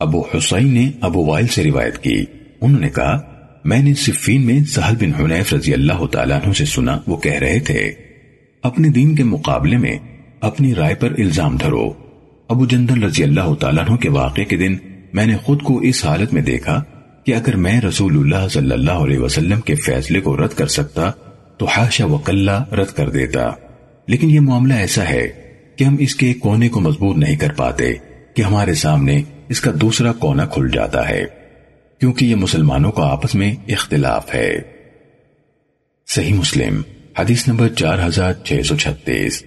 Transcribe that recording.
ابو حسین نے ابو وائل سے روایت کی۔ انہوں نے کہا، میں نے صفین میں سہل بن حنیف رضی اللہ تعالیٰ عنہ سے سنا، وہ کہہ رہے تھے، اپنے دین کے مقابلے میں اپنی رائے پر الزام دھرو۔ ابو جندل رضی اللہ تعالیٰ عنہ کے واقعے کے دن میں نے خود کو اس حالت میں دیکھا کہ اگر میں رسول اللہ صلی اللہ علیہ وسلم کے فیصلے کو رد کر سکتا تو حاشا وکلا رد کر دیتا۔ لیکن یہ معاملہ ایسا ہے کہ ہم اس کے کونے کو مضبوط نہیں کر پاتے کہ ہمارے سامنے اس کا دوسرا کونا کھل جاتا ہے، کیونکہ یہ مسلمانوں کا آپس میں اختلاف ہے۔ صحیح مسلم، حدیث نمبر چار ہزار چھ سو چھتیس۔